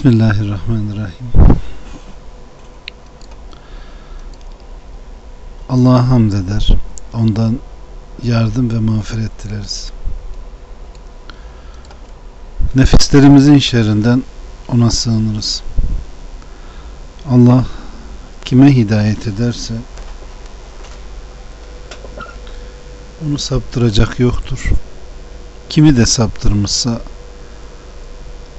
Bismillahirrahmanirrahim. Allah'a hamd eder. Ondan yardım ve mağfiret dileriz. Nefislerimizin şerrinden ona sığınırız. Allah kime hidayet ederse onu saptıracak yoktur. Kimi de saptırmışsa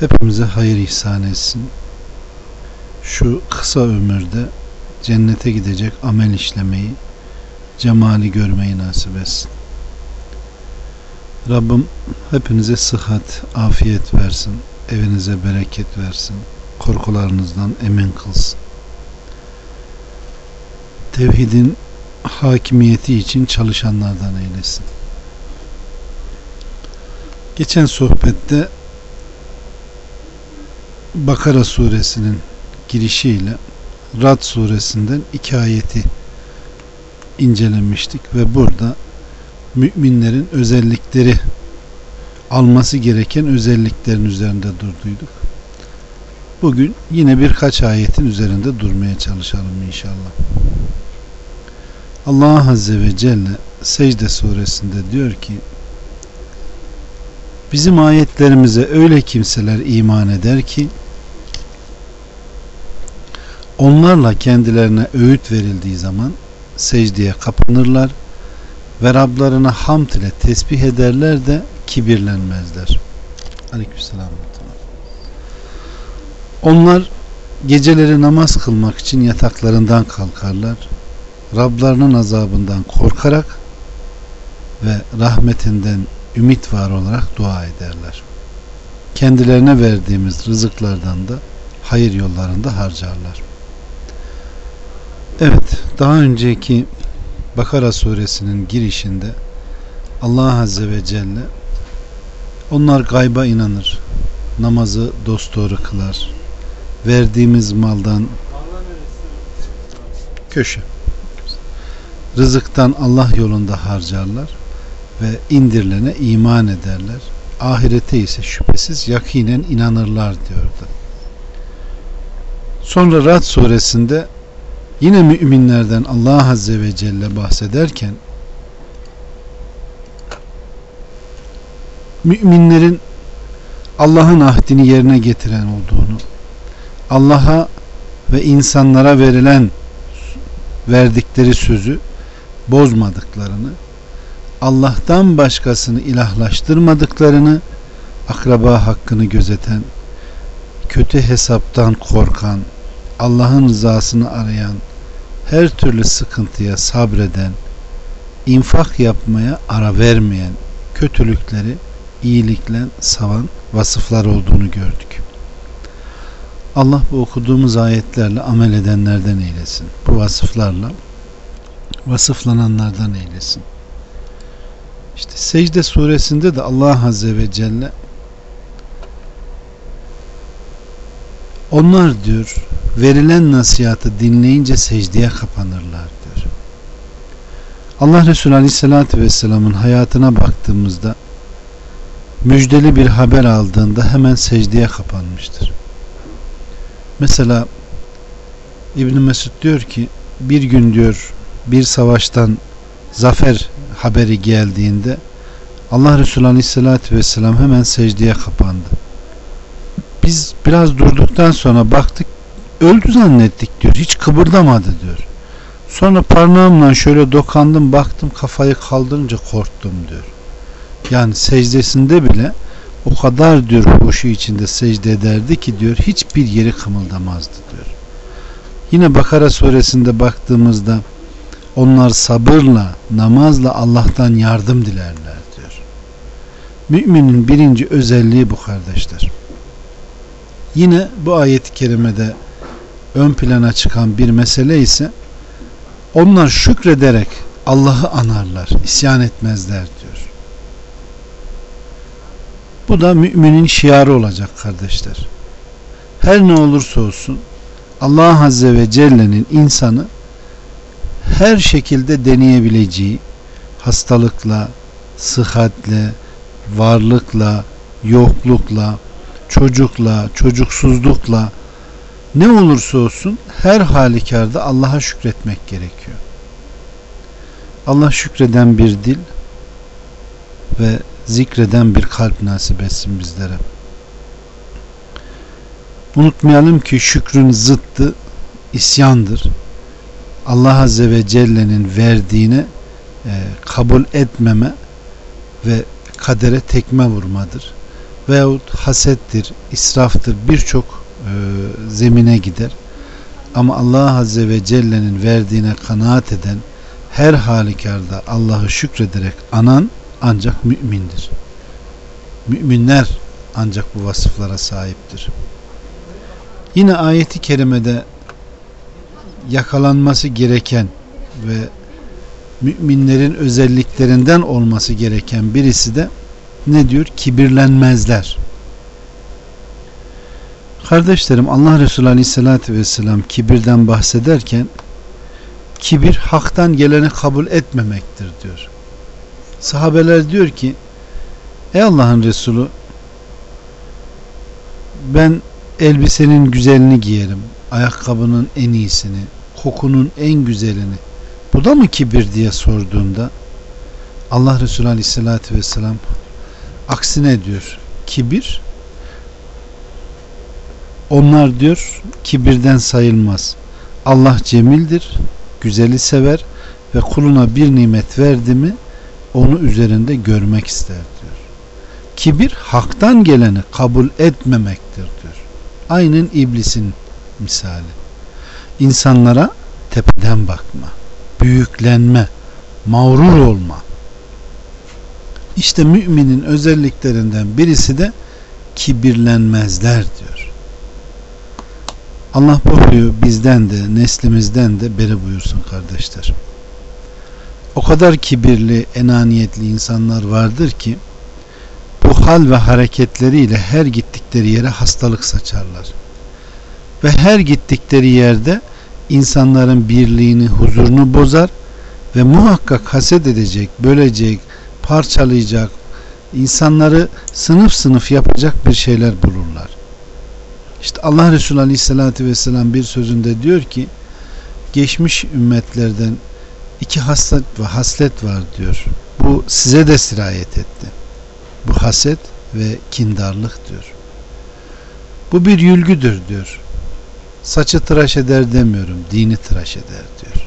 hepimize hayır ihsan etsin. Şu kısa ömürde cennete gidecek amel işlemeyi, cemali görmeyi nasip etsin. Rabbim hepinize sıhhat, afiyet versin, evinize bereket versin, korkularınızdan emin kılsın. Tevhidin hakimiyeti için çalışanlardan eylesin. Geçen sohbette Bakara suresinin girişiyle Rad suresinden iki ayeti incelemiştik ve burada müminlerin özellikleri alması gereken özelliklerin üzerinde durduyduk. Bugün yine birkaç ayetin üzerinde durmaya çalışalım inşallah. Allah Azze ve Celle Secde suresinde diyor ki Bizim ayetlerimize öyle kimseler iman eder ki onlarla kendilerine öğüt verildiği zaman secdeye kapanırlar ve Rablarına hamd ile tesbih ederler de kibirlenmezler. Aleykümselam. Onlar geceleri namaz kılmak için yataklarından kalkarlar. Rablarının azabından korkarak ve rahmetinden ümit var olarak dua ederler. Kendilerine verdiğimiz rızıklardan da hayır yollarında harcarlar. Evet, daha önceki Bakara suresinin girişinde Allah Azze ve Celle onlar gayba inanır, namazı dosdoğru kılar, verdiğimiz maldan köşe rızıktan Allah yolunda harcarlar ve indirilene iman ederler. Ahirete ise şüphesiz yakinen inanırlar diyordu. Sonra Rad suresinde yine müminlerden Allah Azze ve Celle bahsederken müminlerin Allah'ın ahdini yerine getiren olduğunu Allah'a ve insanlara verilen verdikleri sözü bozmadıklarını Allah'tan başkasını ilahlaştırmadıklarını akraba hakkını gözeten kötü hesaptan korkan Allah'ın rızasını arayan her türlü sıkıntıya sabreden infak yapmaya ara vermeyen kötülükleri iyilikle savan vasıflar olduğunu gördük. Allah bu okuduğumuz ayetlerle amel edenlerden eylesin. Bu vasıflarla vasıflananlardan eylesin. İşte secde suresinde de Allah Azze ve Celle onlar diyor verilen nasihatı dinleyince secdeye kapanırlar diyor. Allah Resulü Aleyhisselatü Vesselam'ın hayatına baktığımızda müjdeli bir haber aldığında hemen secdeye kapanmıştır. Mesela İbn Mesud diyor ki bir gün diyor bir savaştan zafer haberi geldiğinde Allah Resulü Aleyhisselatü Vesselam hemen secdeye kapandı. Biz biraz durduktan sonra baktık öldü zannettik diyor. Hiç kıpırdamadı diyor. Sonra parmağımla şöyle dokandım baktım kafayı kaldırınca korktum diyor. Yani secdesinde bile o kadar diyor huşu içinde secde ederdi ki diyor hiçbir yeri kımıldamazdı diyor. Yine Bakara suresinde baktığımızda onlar sabırla, namazla Allah'tan yardım dilerler diyor. Müminin birinci özelliği bu kardeşler. Yine bu ayet-i kerimede ön plana çıkan bir mesele ise onlar şükrederek Allah'ı anarlar, isyan etmezler diyor. Bu da müminin şiarı olacak kardeşler. Her ne olursa olsun Allah Azze ve Celle'nin insanı her şekilde deneyebileceği hastalıkla, sıhhatle, varlıkla, yoklukla, çocukla, çocuksuzlukla ne olursa olsun her halükarda Allah'a şükretmek gerekiyor. Allah şükreden bir dil ve zikreden bir kalp nasip etsin bizlere. Unutmayalım ki şükrün zıttı isyandır. Allah Azze ve Celle'nin verdiğine e, kabul etmeme ve kadere tekme vurmadır. Veyahut hasettir, israftır birçok e, zemine gider. Ama Allah Azze ve Celle'nin verdiğine kanaat eden her halükarda Allah'ı şükrederek anan ancak mümindir. Müminler ancak bu vasıflara sahiptir. Yine ayeti kerimede yakalanması gereken ve müminlerin özelliklerinden olması gereken birisi de ne diyor? Kibirlenmezler. Kardeşlerim Allah Resulü Aleyhisselatü Vesselam kibirden bahsederken kibir haktan geleni kabul etmemektir diyor. Sahabeler diyor ki Ey Allah'ın Resulü ben elbisenin güzelini giyerim, ayakkabının en iyisini, kokunun en güzelini. Bu da mı kibir diye sorduğunda Allah Resulü Aleyhisselatü Vesselam aksine diyor kibir onlar diyor kibirden sayılmaz. Allah cemildir, güzeli sever ve kuluna bir nimet verdi mi onu üzerinde görmek ister diyor. Kibir haktan geleni kabul etmemektir diyor. Aynen iblisin misali. İnsanlara tepeden bakma, büyüklenme, mağrur olma. İşte müminin özelliklerinden birisi de kibirlenmezler diyor. Allah bu huyu bizden de neslimizden de beri buyursun kardeşler. O kadar kibirli, enaniyetli insanlar vardır ki bu hal ve hareketleriyle her gittikleri yere hastalık saçarlar. Ve her gittikleri yerde insanların birliğini, huzurunu bozar ve muhakkak haset edecek, bölecek, parçalayacak, insanları sınıf sınıf yapacak bir şeyler bulurlar. İşte Allah Resulü Aleyhisselatü Vesselam bir sözünde diyor ki geçmiş ümmetlerden iki haslet ve haslet var diyor. Bu size de sirayet etti. Bu haset ve kindarlık diyor. Bu bir yülgüdür diyor. Saçı tıraş eder demiyorum. Dini tıraş eder diyor.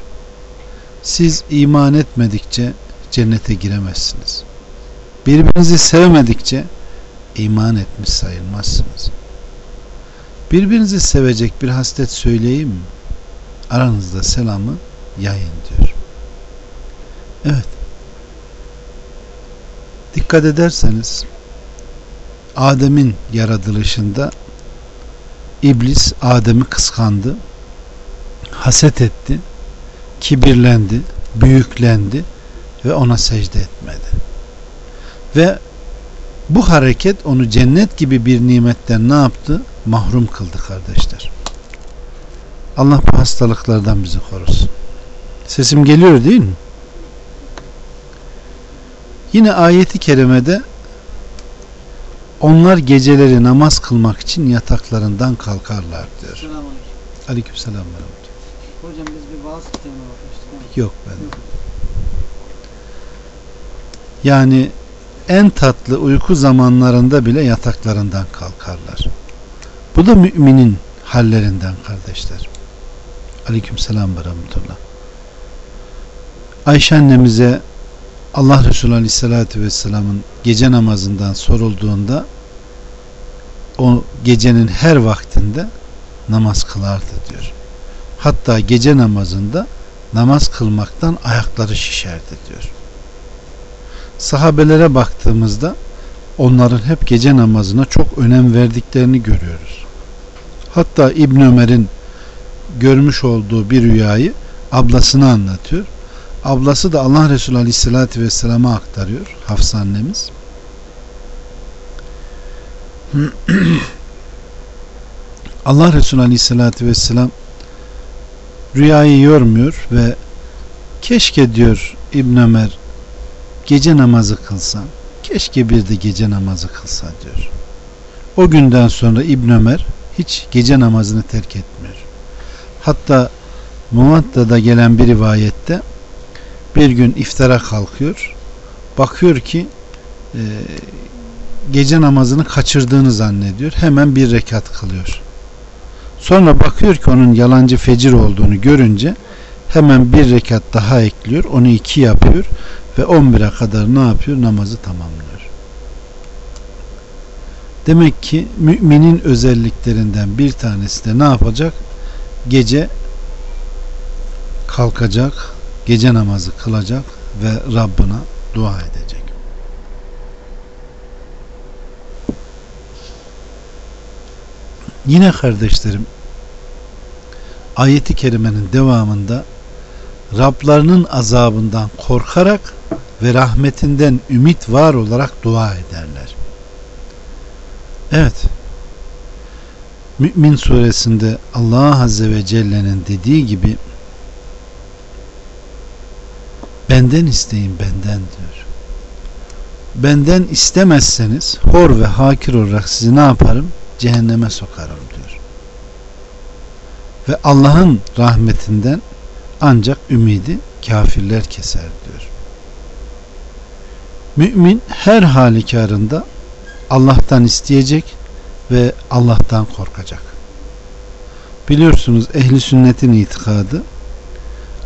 Siz iman etmedikçe cennete giremezsiniz. Birbirinizi sevmedikçe iman etmiş sayılmazsınız. Birbirinizi sevecek bir haslet söyleyeyim mi? Aranızda selamı yayın diyor. Evet. Dikkat ederseniz Adem'in yaratılışında İblis Adem'i kıskandı, haset etti, kibirlendi, büyüklendi ve ona secde etmedi. Ve bu hareket onu cennet gibi bir nimetten ne yaptı? Mahrum kıldı kardeşler. Allah bu hastalıklardan bizi korusun. Sesim geliyor değil mi? Yine ayeti kerimede onlar geceleri namaz kılmak için yataklarından kalkarlar diyor. Aleyküm selam. Hocam biz bir vaaz kitabına bakmıştık. Yok ben. Yok. Yani en tatlı uyku zamanlarında bile yataklarından kalkarlar. Bu da müminin hallerinden kardeşler. Aleyküm selam ve rahmetullah. Ayşe annemize Allah Resulü Aleyhisselatü Vesselam'ın gece namazından sorulduğunda o gecenin her vaktinde namaz kılardı diyor. Hatta gece namazında namaz kılmaktan ayakları şişerdi diyor. Sahabelere baktığımızda onların hep gece namazına çok önem verdiklerini görüyoruz. Hatta İbn Ömer'in görmüş olduğu bir rüyayı ablasına anlatıyor. Ablası da Allah Resulü Aleyhisselatü Vesselam'a aktarıyor. Hafsa annemiz. Allah Resulü Aleyhisselatü Vesselam rüyayı yormuyor ve keşke diyor İbn Ömer gece namazı kılsa keşke bir de gece namazı kılsa diyor. O günden sonra İbn Ömer hiç gece namazını terk etmiyor. Hatta Muvatta'da gelen bir rivayette bir gün iftara kalkıyor. Bakıyor ki e, gece namazını kaçırdığını zannediyor. Hemen bir rekat kılıyor. Sonra bakıyor ki onun yalancı fecir olduğunu görünce hemen bir rekat daha ekliyor. Onu iki yapıyor ve 11'e kadar ne yapıyor? Namazı tamamlıyor. Demek ki müminin özelliklerinden bir tanesi de ne yapacak? Gece kalkacak, gece namazı kılacak ve Rabbına dua edecek. Yine kardeşlerim ayeti kerimenin devamında Rablarının azabından korkarak ve rahmetinden ümit var olarak dua ederler. Evet. Mümin suresinde Allah Azze ve Celle'nin dediği gibi benden isteyin benden diyor. Benden istemezseniz hor ve hakir olarak sizi ne yaparım? Cehenneme sokarım diyor. Ve Allah'ın rahmetinden ancak ümidi kafirler keser diyor. Mümin her halükarında Allah'tan isteyecek ve Allah'tan korkacak. Biliyorsunuz ehli sünnetin itikadı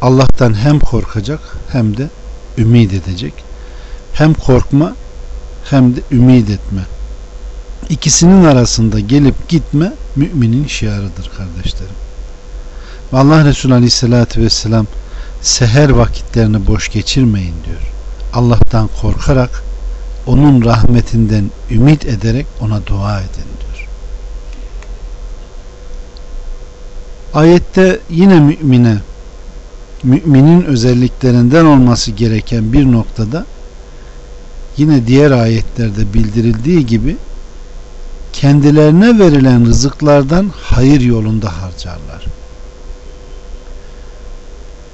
Allah'tan hem korkacak hem de ümit edecek. Hem korkma hem de ümit etme. İkisinin arasında gelip gitme müminin şiarıdır kardeşlerim. Allah Resulü Aleyhisselatü Vesselam seher vakitlerini boş geçirmeyin diyor. Allah'tan korkarak onun rahmetinden ümit ederek ona dua edin diyor. Ayette yine mümine müminin özelliklerinden olması gereken bir noktada yine diğer ayetlerde bildirildiği gibi kendilerine verilen rızıklardan hayır yolunda harcarlar.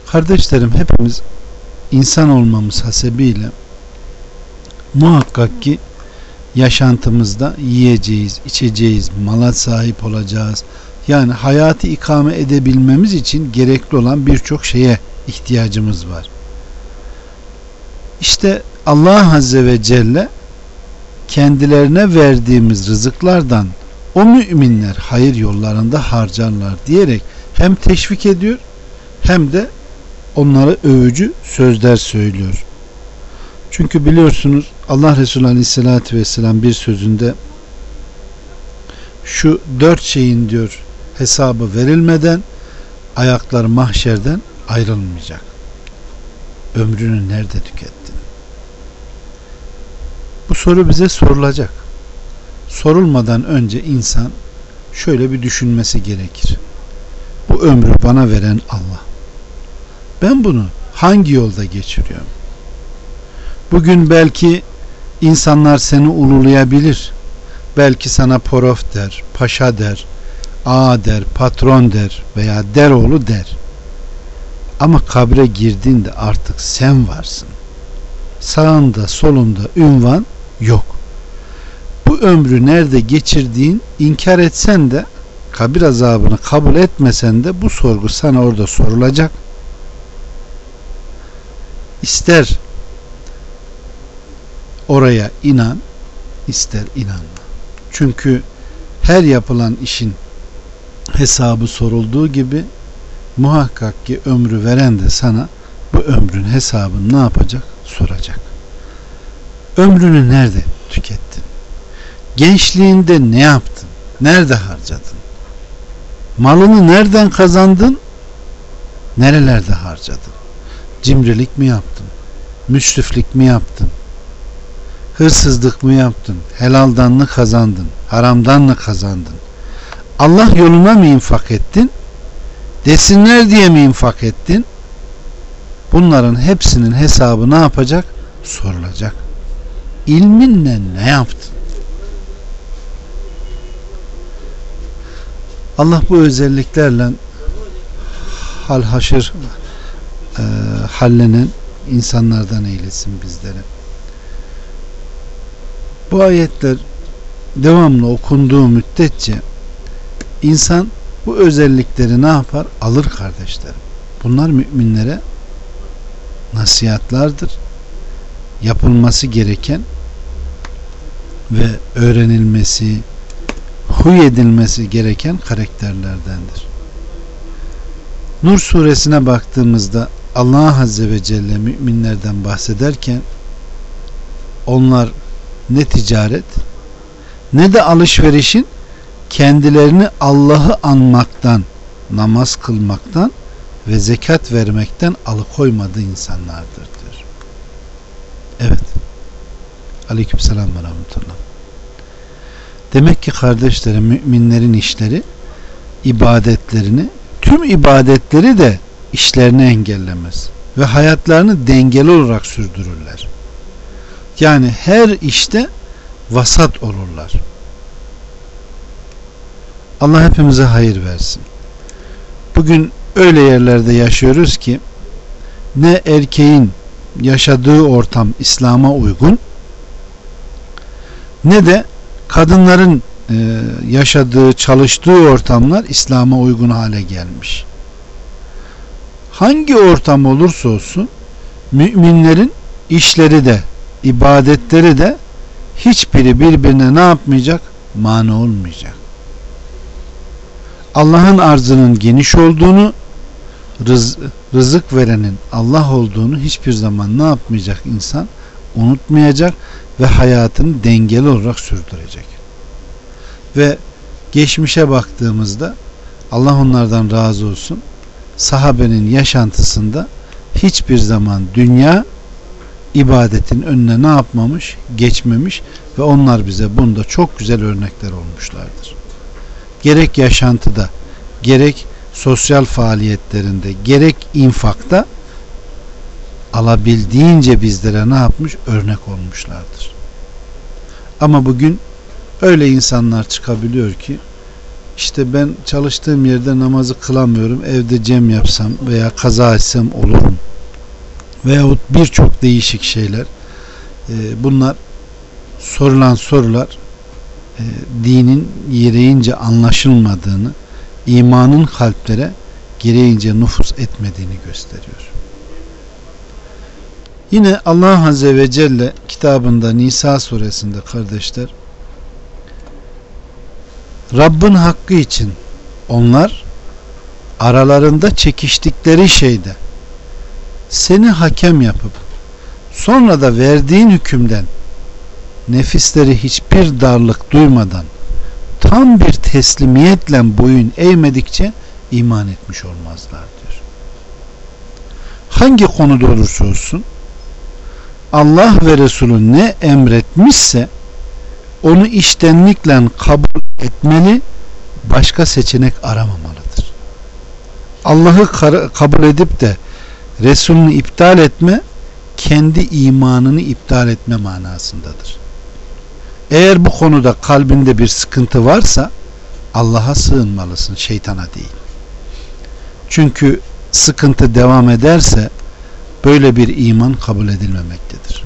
Kardeşlerim hepimiz insan olmamız hasebiyle muhakkak ki yaşantımızda yiyeceğiz, içeceğiz, mala sahip olacağız. Yani hayatı ikame edebilmemiz için gerekli olan birçok şeye ihtiyacımız var. İşte Allah Azze ve Celle kendilerine verdiğimiz rızıklardan o müminler hayır yollarında harcarlar diyerek hem teşvik ediyor hem de onlara övücü sözler söylüyor. Çünkü biliyorsunuz Allah Resulü Aleyhisselatü Vesselam bir sözünde şu dört şeyin diyor hesabı verilmeden ayaklar mahşerden ayrılmayacak. Ömrünü nerede tükettin? Bu soru bize sorulacak. Sorulmadan önce insan şöyle bir düşünmesi gerekir. Bu ömrü bana veren Allah. Ben bunu hangi yolda geçiriyorum? Bugün belki insanlar seni ululayabilir. Belki sana porof der, paşa der, ağa der, patron der veya deroğlu der. Ama kabre girdiğinde artık sen varsın. Sağında solunda ünvan yok. Bu ömrü nerede geçirdiğin inkar etsen de kabir azabını kabul etmesen de bu sorgu sana orada sorulacak. İster oraya inan ister inanma. Çünkü her yapılan işin hesabı sorulduğu gibi muhakkak ki ömrü veren de sana bu ömrün hesabını ne yapacak? Soracak. Ömrünü nerede tükettin? Gençliğinde ne yaptın? Nerede harcadın? Malını nereden kazandın? Nerelerde harcadın? Cimrilik mi yaptın? Müsriflik mi yaptın? Hırsızlık mı yaptın? Helaldan mı kazandın? Haramdan mı kazandın? Allah yoluna mı infak ettin? Desinler diye mi infak ettin? Bunların hepsinin hesabı ne yapacak? Sorulacak. İlminle ne yaptın? Allah bu özelliklerle hal haşır e, hallenen insanlardan eylesin bizlere. Bu ayetler devamlı okunduğu müddetçe insan bu özellikleri ne yapar? Alır kardeşlerim. Bunlar müminlere nasihatlardır. Yapılması gereken ve öğrenilmesi, huy edilmesi gereken karakterlerdendir. Nur suresine baktığımızda Allah Azze ve Celle müminlerden bahsederken onlar ne ticaret ne de alışverişin kendilerini Allah'ı anmaktan, namaz kılmaktan ve zekat vermekten alıkoymadığı insanlardır diyor. Evet. Aleykümselam ve rahmetullah. Demek ki kardeşlerim müminlerin işleri ibadetlerini tüm ibadetleri de işlerini engellemez ve hayatlarını dengeli olarak sürdürürler. Yani her işte vasat olurlar. Allah hepimize hayır versin. Bugün öyle yerlerde yaşıyoruz ki ne erkeğin yaşadığı ortam İslam'a uygun ne de kadınların e, yaşadığı, çalıştığı ortamlar İslam'a uygun hale gelmiş. Hangi ortam olursa olsun müminlerin işleri de, ibadetleri de hiçbiri birbirine ne yapmayacak? Mani olmayacak. Allah'ın arzının geniş olduğunu, rız, rızık verenin Allah olduğunu hiçbir zaman ne yapmayacak insan? Unutmayacak ve hayatını dengeli olarak sürdürecek. Ve geçmişe baktığımızda Allah onlardan razı olsun sahabenin yaşantısında hiçbir zaman dünya ibadetin önüne ne yapmamış? Geçmemiş ve onlar bize bunda çok güzel örnekler olmuşlardır. Gerek yaşantıda, gerek sosyal faaliyetlerinde, gerek infakta alabildiğince bizlere ne yapmış? Örnek olmuşlardır. Ama bugün öyle insanlar çıkabiliyor ki işte ben çalıştığım yerde namazı kılamıyorum evde cem yapsam veya kaza etsem olurum veyahut birçok değişik şeyler e, bunlar sorulan sorular e, dinin gereğince anlaşılmadığını imanın kalplere gereğince nüfus etmediğini gösteriyor. Yine Allah Azze ve Celle kitabında Nisa suresinde kardeşler Rabbin hakkı için onlar aralarında çekiştikleri şeyde seni hakem yapıp sonra da verdiğin hükümden nefisleri hiçbir darlık duymadan tam bir teslimiyetle boyun eğmedikçe iman etmiş olmazlar diyor. Hangi konuda olursa olsun Allah ve Resulü ne emretmişse onu iştenlikle kabul etmeli başka seçenek aramamalıdır. Allah'ı kabul edip de Resulünü iptal etme kendi imanını iptal etme manasındadır. Eğer bu konuda kalbinde bir sıkıntı varsa Allah'a sığınmalısın şeytana değil. Çünkü sıkıntı devam ederse böyle bir iman kabul edilmemektedir.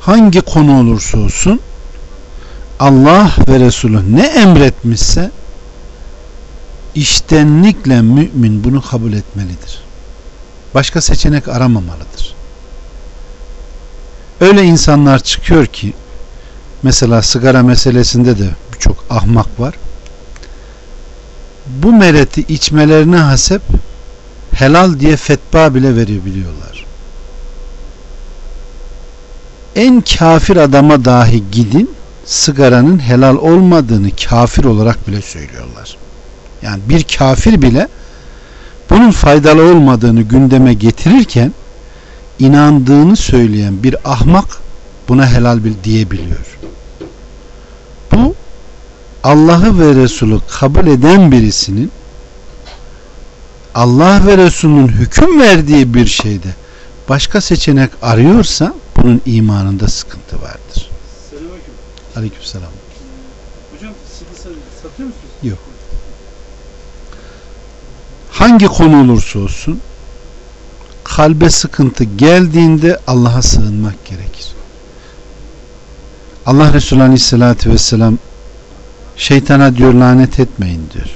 Hangi konu olursa olsun Allah ve Resulü ne emretmişse iştenlikle mümin bunu kabul etmelidir. Başka seçenek aramamalıdır. Öyle insanlar çıkıyor ki mesela sigara meselesinde de birçok ahmak var. Bu mereti içmelerine hasep helal diye fetva bile verebiliyorlar. En kafir adama dahi gidin sigaranın helal olmadığını kafir olarak bile söylüyorlar. Yani bir kafir bile bunun faydalı olmadığını gündeme getirirken inandığını söyleyen bir ahmak buna helal bil diyebiliyor. Bu Allah'ı ve Resulü kabul eden birisinin Allah ve Resulünün hüküm verdiği bir şeyde başka seçenek arıyorsa bunun imanında sıkıntı vardır. Selamünaleyküm. Aleykümselam. Hocam CD satıyor musunuz? Yok. Hangi konu olursa olsun kalbe sıkıntı geldiğinde Allah'a sığınmak gerekir. Allah Resulü Aleyhisselatü Vesselam şeytana diyor lanet etmeyin diyor.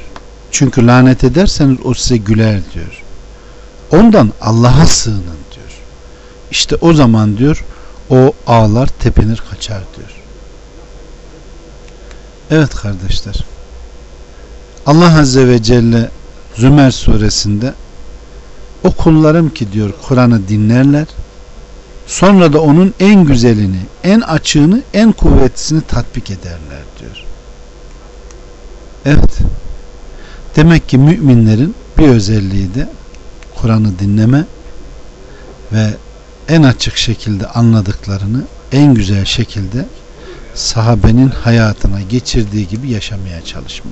Çünkü lanet ederseniz o size güler diyor. Ondan Allah'a sığının diyor. İşte o zaman diyor o ağlar tepenir kaçar diyor. Evet kardeşler. Allah Azze ve Celle Zümer suresinde o kullarım ki diyor Kur'an'ı dinlerler sonra da onun en güzelini, en açığını, en kuvvetlisini tatbik ederler diyor. Evet. Demek ki müminlerin bir özelliği de Kur'an'ı dinleme ve en açık şekilde anladıklarını en güzel şekilde sahabenin hayatına geçirdiği gibi yaşamaya çalışma.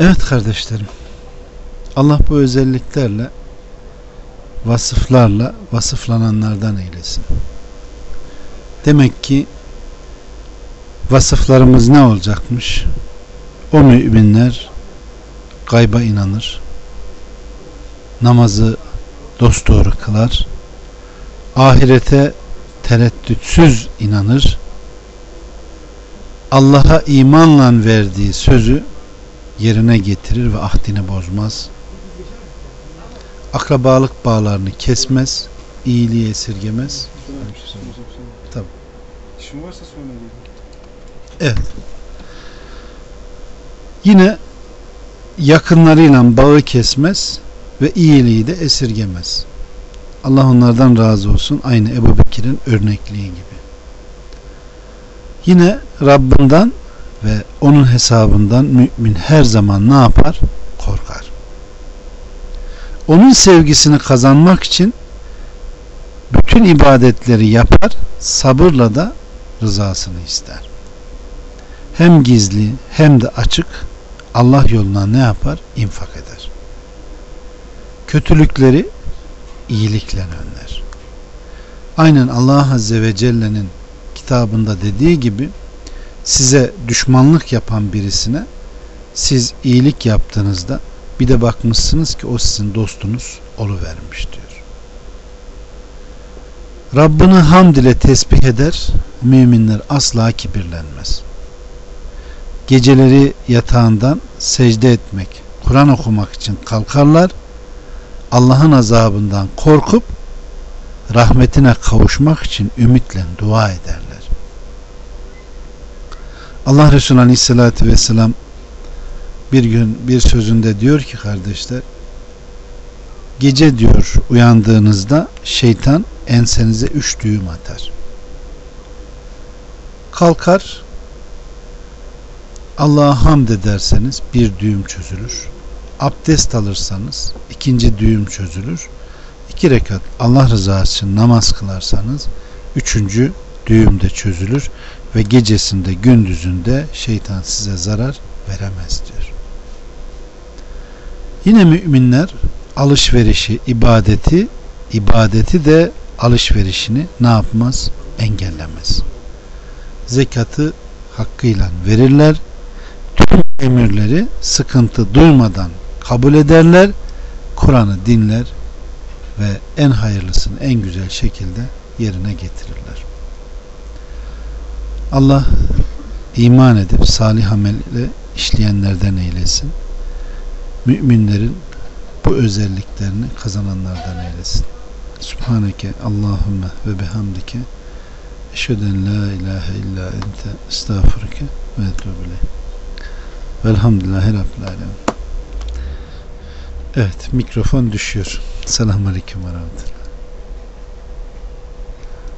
Evet kardeşlerim. Allah bu özelliklerle vasıflarla vasıflananlardan eylesin. Demek ki vasıflarımız ne olacakmış? O müminler gayba inanır. Namazı dosdoğru kılar. Ahirete tereddütsüz inanır. Allah'a imanla verdiği sözü yerine getirir ve ahdini bozmaz. Akrabalık bağlarını kesmez, iyiliği esirgemez. Tabii. İşin varsa sonra. Evet. Yine yakınlarıyla bağı kesmez ve iyiliği de esirgemez. Allah onlardan razı olsun. Aynı Ebu Bekir'in örnekliği gibi. Yine Rabbinden ve onun hesabından mümin her zaman ne yapar? Korkar. Onun sevgisini kazanmak için bütün ibadetleri yapar, sabırla da rızasını ister. Hem gizli hem de açık Allah yoluna ne yapar? İnfak eder. Kötülükleri iyilikle önler. Aynen Allah Azze ve Celle'nin kitabında dediği gibi size düşmanlık yapan birisine siz iyilik yaptığınızda bir de bakmışsınız ki o sizin dostunuz oluvermiş diyor. Rabbini hamd ile tesbih eder, müminler asla kibirlenmez. Geceleri yatağından secde etmek, Kur'an okumak için kalkarlar, Allah'ın azabından korkup rahmetine kavuşmak için ümitle dua ederler. Allah Resulü Aleyhisselatü Vesselam bir gün bir sözünde diyor ki kardeşler gece diyor uyandığınızda şeytan ensenize üç düğüm atar. Kalkar Allah'a hamd ederseniz bir düğüm çözülür. Abdest alırsanız ikinci düğüm çözülür. İki rekat Allah rızası için namaz kılarsanız üçüncü düğüm de çözülür ve gecesinde gündüzünde şeytan size zarar veremez diyor. Yine müminler alışverişi, ibadeti, ibadeti de alışverişini ne yapmaz? Engellemez. Zekatı hakkıyla verirler. Tüm emirleri sıkıntı duymadan kabul ederler. Kur'an'ı dinler ve en hayırlısını en güzel şekilde yerine getirirler. Allah iman edip salih amelle işleyenlerden eylesin. Müminlerin bu özelliklerini kazananlardan eylesin. Subhaneke Allahümme ve bihamdike eşheden la ilahe illa ente estağfurke ve etubile. Velhamdülillahi Rabbil Alemin. Evet mikrofon düşüyor. Selamun Aleyküm ve Rahmetullah.